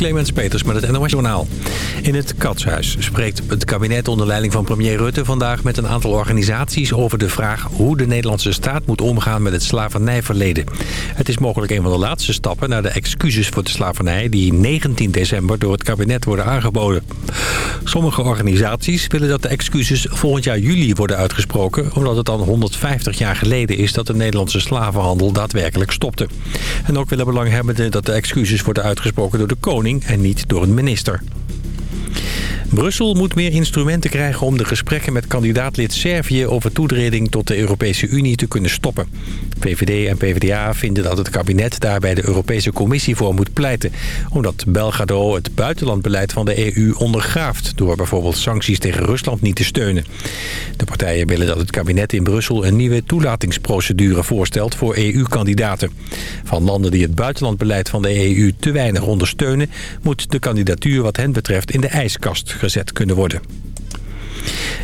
Clemens Peters met het NOS Journaal. In het Katshuis spreekt het kabinet onder leiding van premier Rutte vandaag met een aantal organisaties over de vraag hoe de Nederlandse staat moet omgaan met het slavernijverleden. Het is mogelijk een van de laatste stappen naar de excuses voor de slavernij die 19 december door het kabinet worden aangeboden. Sommige organisaties willen dat de excuses volgend jaar juli worden uitgesproken, omdat het dan 150 jaar geleden is dat de Nederlandse slavenhandel daadwerkelijk stopte. En ook willen belanghebbenden dat de excuses worden uitgesproken door de koning en niet door een minister. Brussel moet meer instrumenten krijgen om de gesprekken met kandidaatlid Servië over toetreding tot de Europese Unie te kunnen stoppen. VVD en PvdA vinden dat het kabinet daar bij de Europese Commissie voor moet pleiten. Omdat Belgrado het buitenlandbeleid van de EU ondergraaft... door bijvoorbeeld sancties tegen Rusland niet te steunen. De partijen willen dat het kabinet in Brussel een nieuwe toelatingsprocedure voorstelt voor EU-kandidaten. Van landen die het buitenlandbeleid van de EU te weinig ondersteunen... moet de kandidatuur wat hen betreft in de ijskast gezet kunnen worden.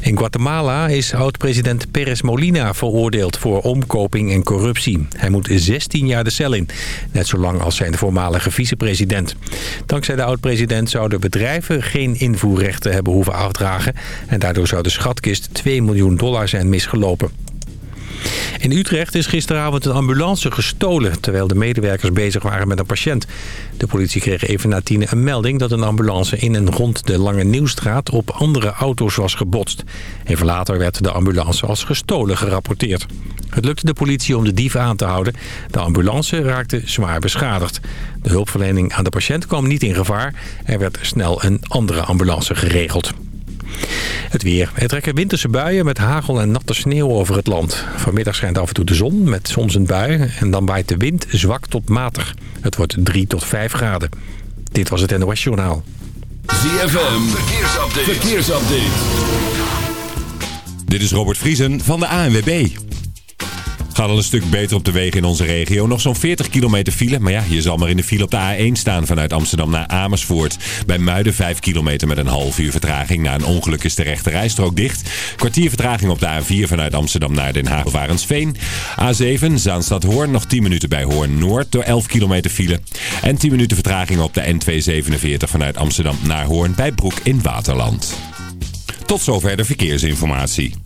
In Guatemala is oud-president Perez Molina veroordeeld voor omkoping en corruptie. Hij moet 16 jaar de cel in, net zo lang als zijn voormalige vicepresident. Dankzij de oud-president zouden bedrijven geen invoerrechten hebben hoeven afdragen... en daardoor zou de schatkist 2 miljoen dollar zijn misgelopen. In Utrecht is gisteravond een ambulance gestolen... terwijl de medewerkers bezig waren met een patiënt. De politie kreeg even na tien een melding dat een ambulance in en rond de Lange Nieuwstraat... op andere auto's was gebotst. Even later werd de ambulance als gestolen gerapporteerd. Het lukte de politie om de dief aan te houden. De ambulance raakte zwaar beschadigd. De hulpverlening aan de patiënt kwam niet in gevaar. Er werd snel een andere ambulance geregeld. Het weer. Er trekken winterse buien met hagel en natte sneeuw over het land. Vanmiddag schijnt af en toe de zon met soms een bui. En dan waait de wind zwak tot matig. Het wordt 3 tot 5 graden. Dit was het NOS Journaal. ZFM. Verkeersupdate. Verkeersupdate. Dit is Robert Vriesen van de ANWB. Gaat al een stuk beter op de wegen in onze regio. Nog zo'n 40 kilometer file. Maar ja, je zal maar in de file op de A1 staan vanuit Amsterdam naar Amersfoort. Bij Muiden 5 kilometer met een half uur vertraging. Na een ongeluk is de rechte rijstrook dicht. Kwartier vertraging op de A4 vanuit Amsterdam naar Den Haag of Arendsveen. A7 Zaanstad-Hoorn. Nog 10 minuten bij Hoorn-Noord door 11 kilometer file. En 10 minuten vertraging op de N247 vanuit Amsterdam naar Hoorn bij Broek in Waterland. Tot zover de verkeersinformatie.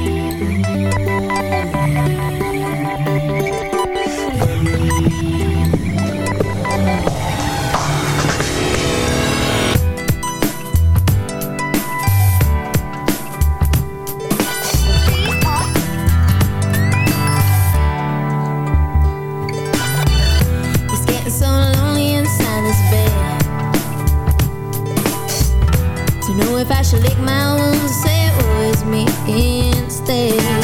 If I should lick my wounds or say it was me instead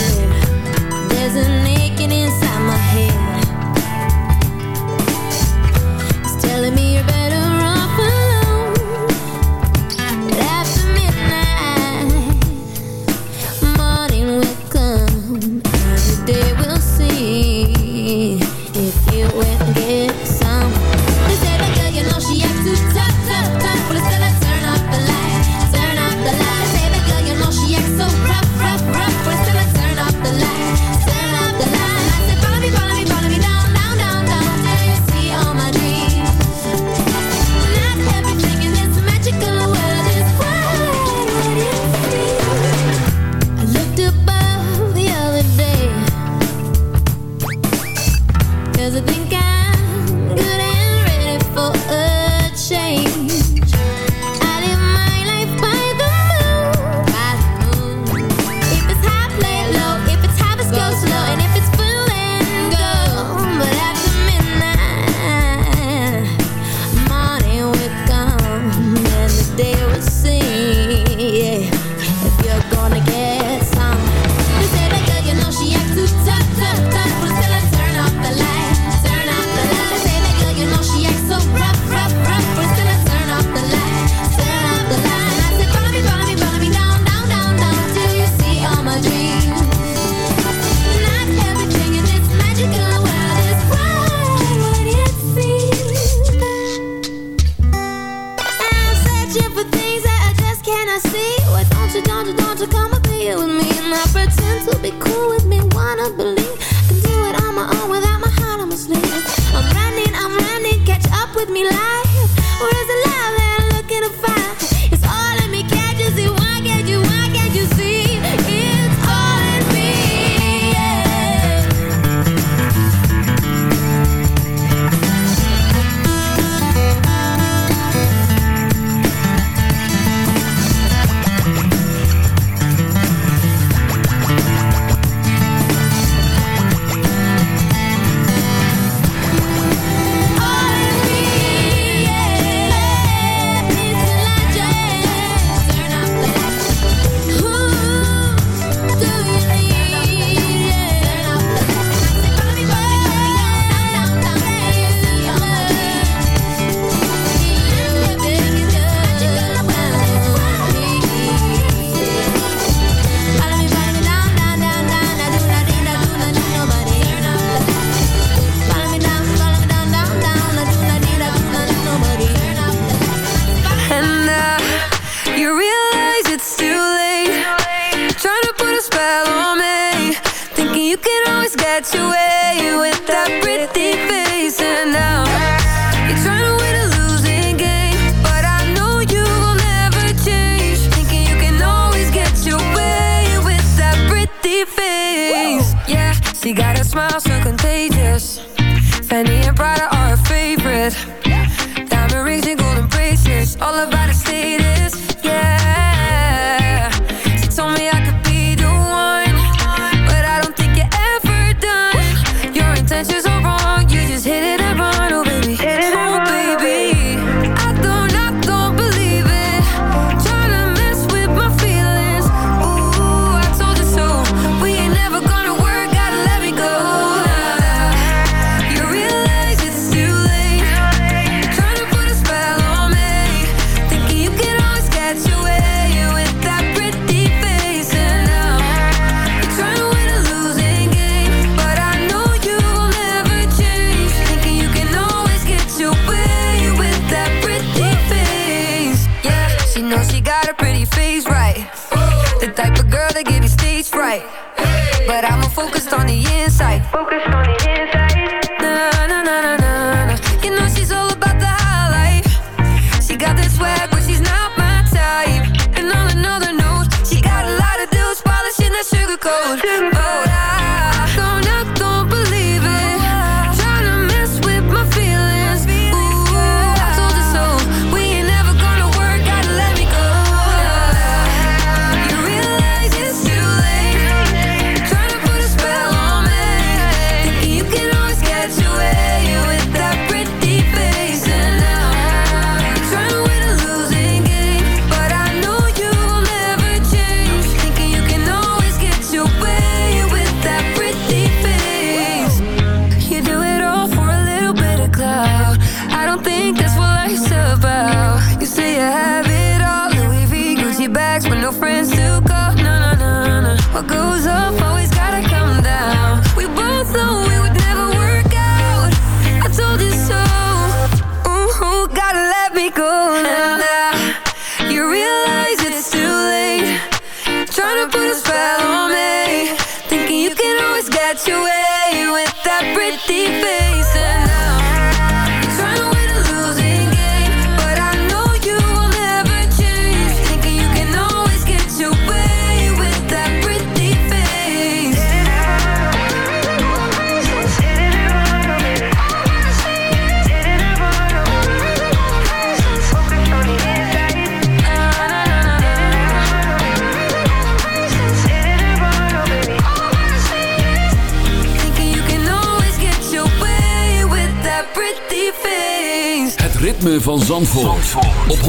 ritme van Zandvoort, op 106.9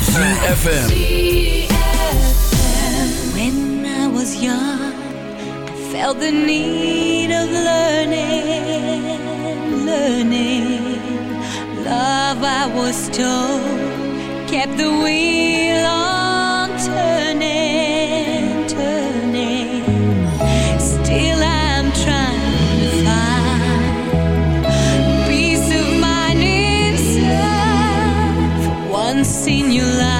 ZFM When I was young I felt the need of learning Learning. Love I was told Kept the wheel on. haven't seen you lie.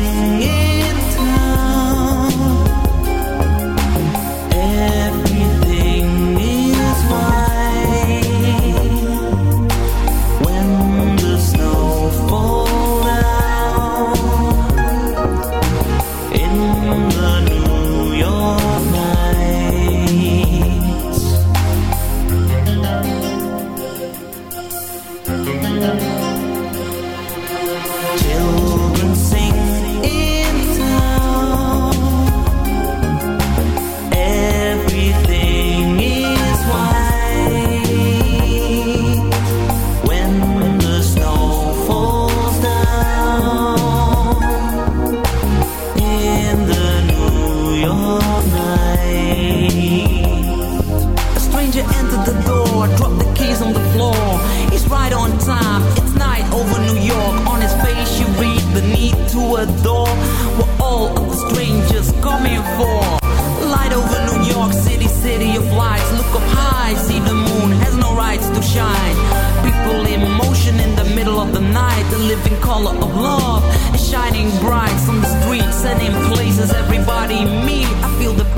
color of love. Shining bright from the streets and in places everybody meet. I feel the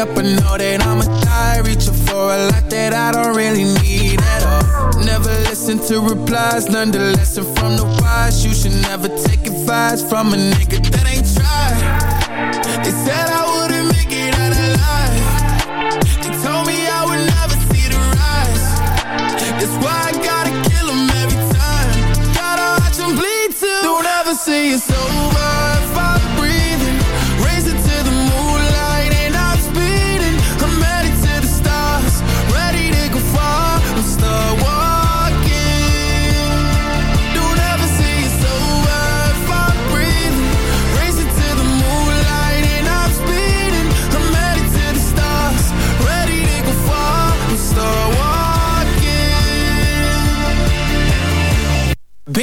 up, but know that I'm a guy reaching for a lot that I don't really need at all. Never listen to replies, learn the lesson from the wise. You should never take advice from a nigga that ain't tried. They said I wouldn't make it out alive. They told me I would never see the rise. That's why I gotta kill every time. Gotta watch bleed too. Don't ever say it's over.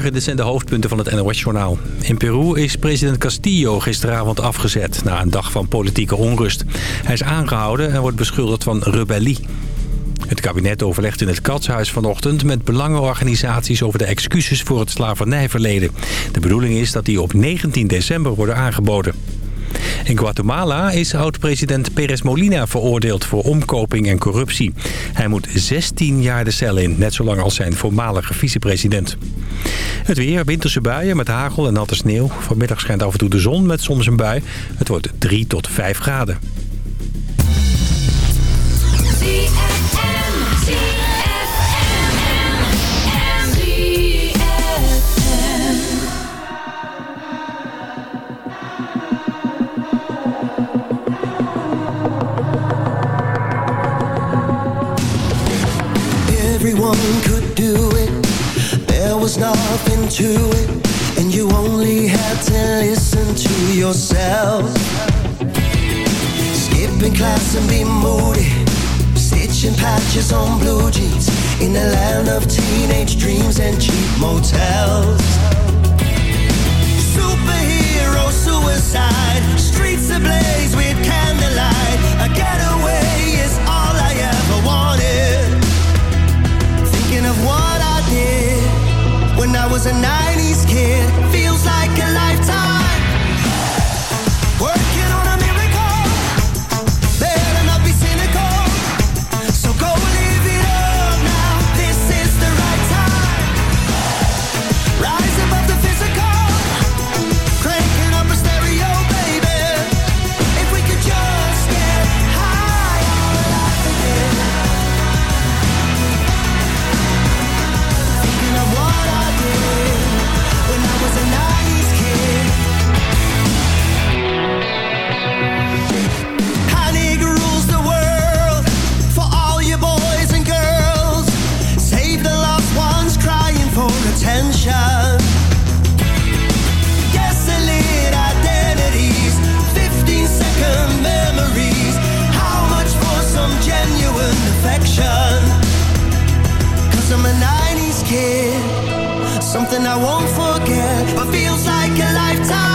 Goedemorgen, dit zijn de hoofdpunten van het NOS-journaal. In Peru is president Castillo gisteravond afgezet na een dag van politieke onrust. Hij is aangehouden en wordt beschuldigd van rebellie. Het kabinet overlegt in het Katshuis vanochtend met belangenorganisaties over de excuses voor het slavernijverleden. De bedoeling is dat die op 19 december worden aangeboden. In Guatemala is oud-president Perez Molina veroordeeld voor omkoping en corruptie. Hij moet 16 jaar de cel in, net zo lang als zijn voormalige vicepresident. Het weer, winterse buien met hagel en natte sneeuw. Vanmiddag schijnt af en toe de zon met soms een bui. Het wordt 3 tot 5 graden. do it. There was nothing to it, and you only had to listen to yourself. Skipping class and be moody, stitching patches on blue jeans in the land of teenage dreams and cheap motels. Superhero suicide, streets ablaze with candlelight, a getaway of what I did when I was a 90s kid. Feels like a lifetime. something I won't forget, but feels like a lifetime.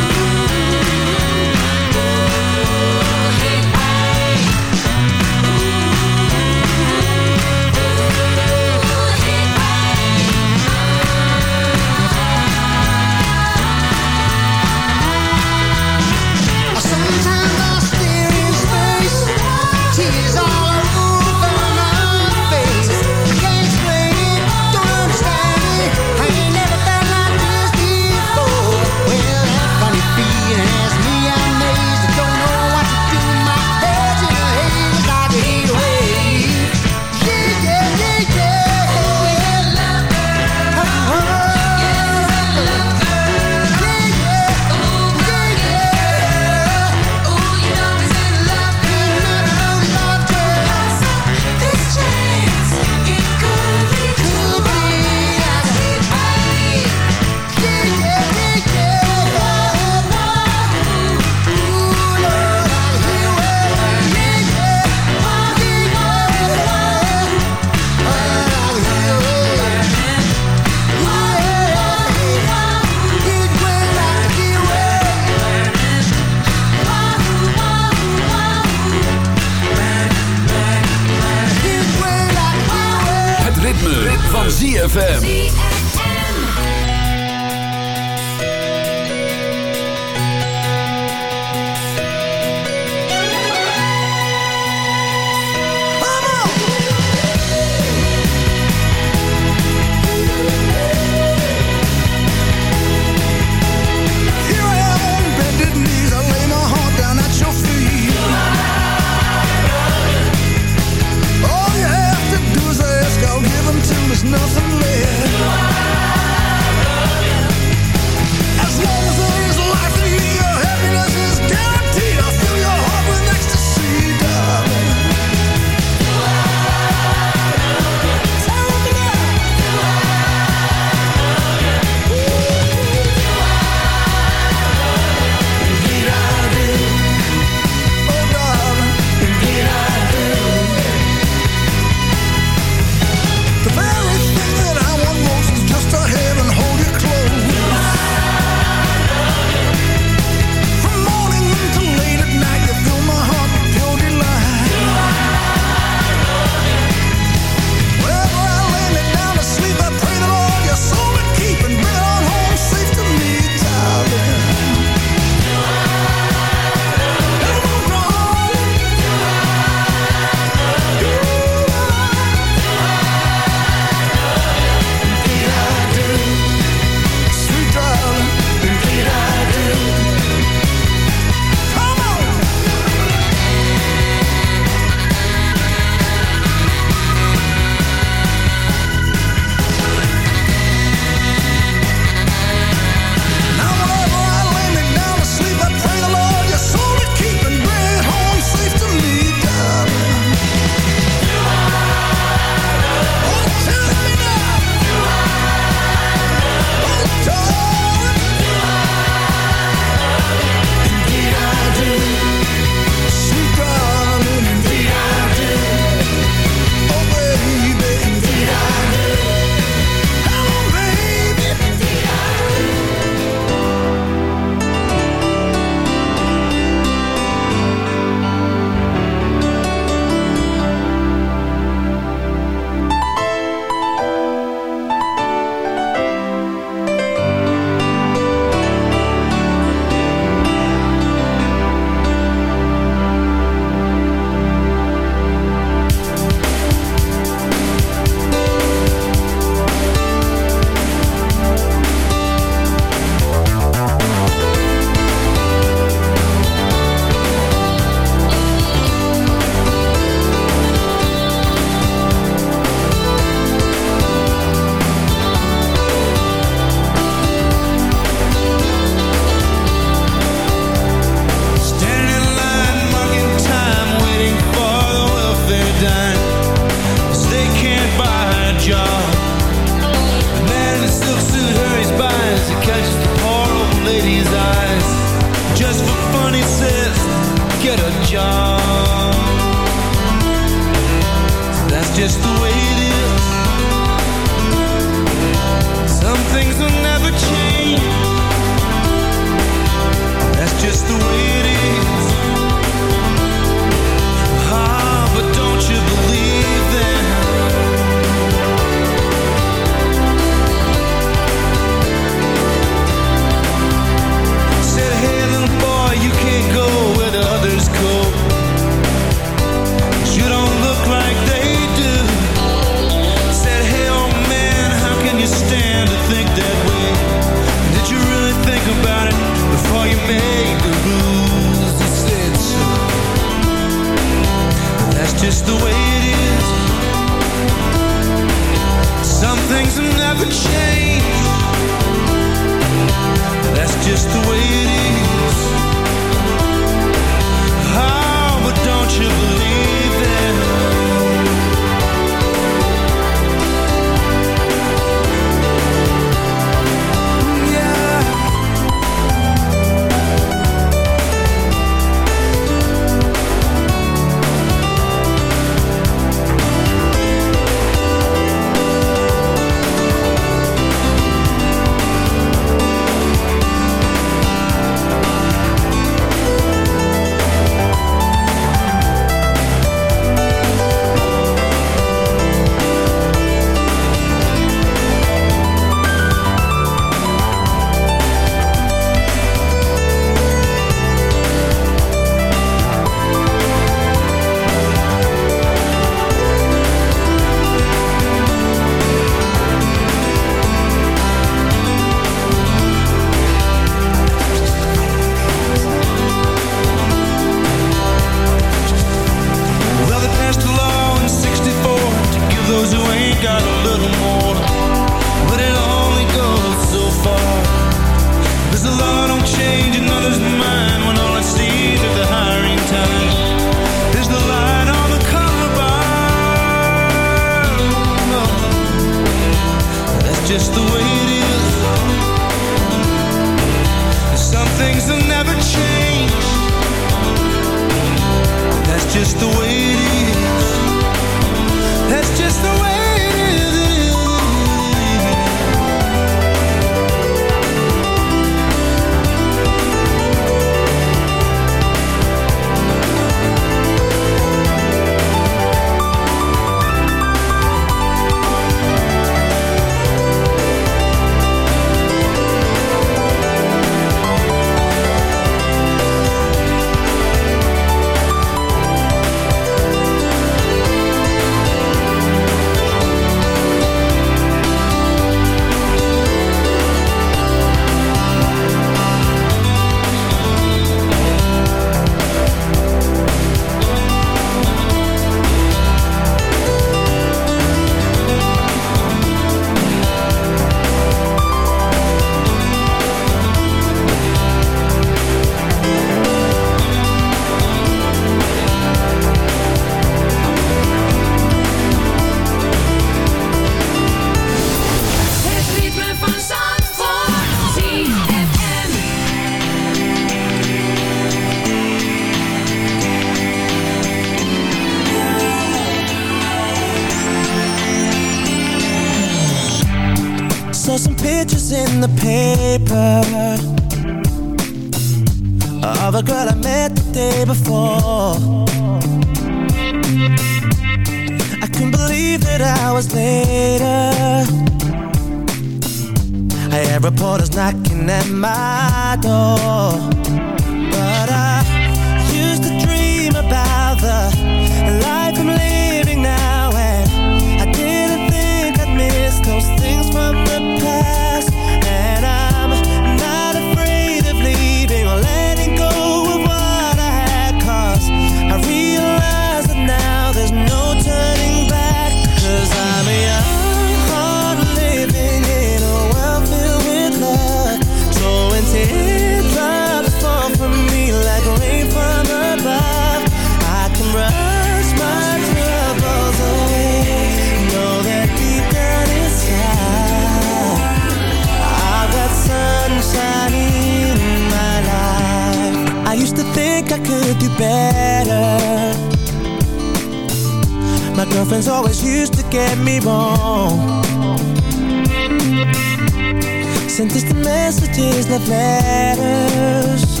Sent us the messages love letters.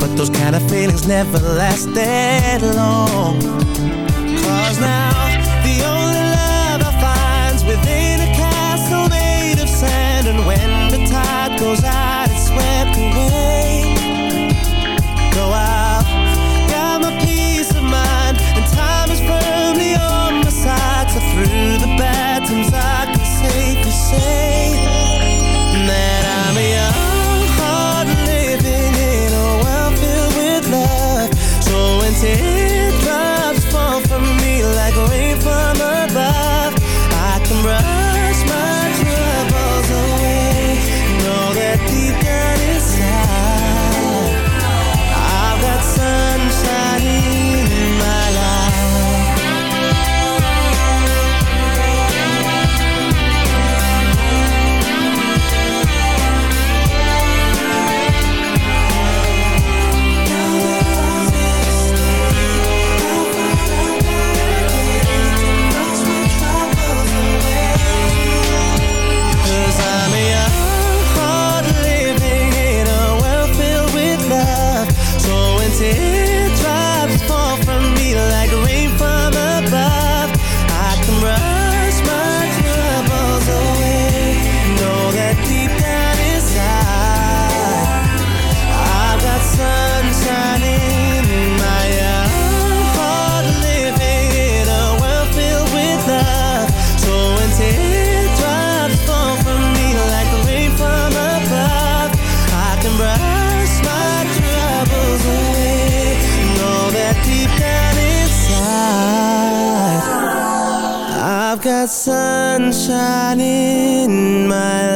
But those kind of feelings never last that long. Cause now the only love I find's within a castle made of sand. And when the tide goes out it's swept away. Though I've got my peace of mind And time is firmly on my side. So through the bad times I sunshine in my life